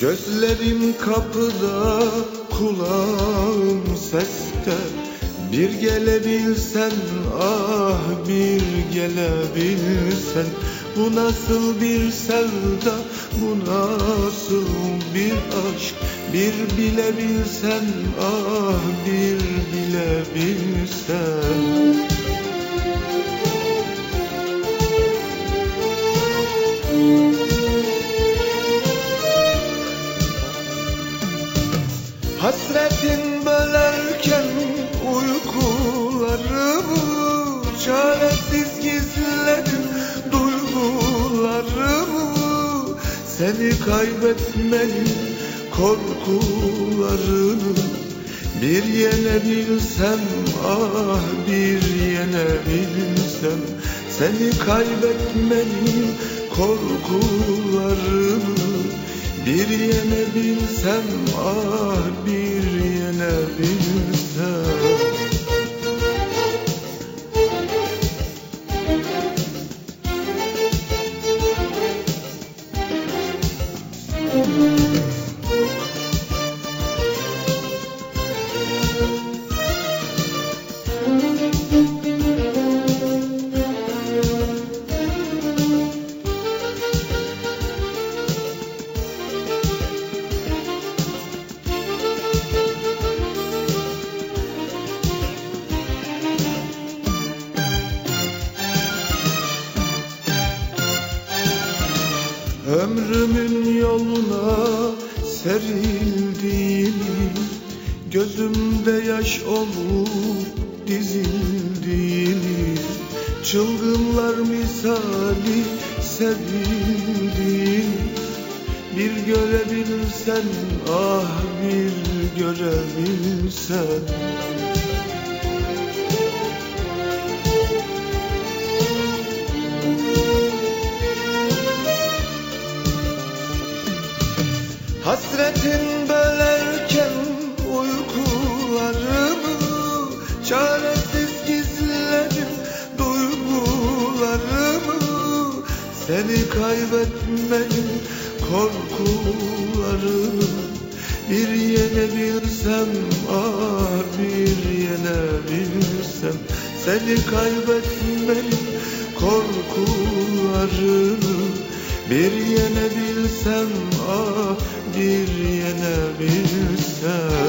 Gözlerim kapıda, kulağım seste. Bir gelebilsen, ah bir gelebilsen. Bu nasıl bir sevda, bu nasıl bir aşk? Bir bilebilsen, ah bir bilebilsen Hasretin bölerken uykularımı Çaresiz gizledim duygularımı Seni kaybetmenin korkularını Bir yenebilsem ah bir yenebilsem Seni kaybetmenin korkularını bir yenebilsem ah bir yenebilsem Ömrümün yoluna serildiğini Gözümde yaş olup dizildiğini Çılgınlar misali sevildiğini Bir görebilsen ah bir görebilsen Hasretin bölerken uykularımı Çaresiz gizledim duygularımı. Seni kaybetmenin korkularını Bir yenebilsem ah bir yenebilsem Seni kaybetmenin korkularını bir yenebilsem ah bir yenebilsem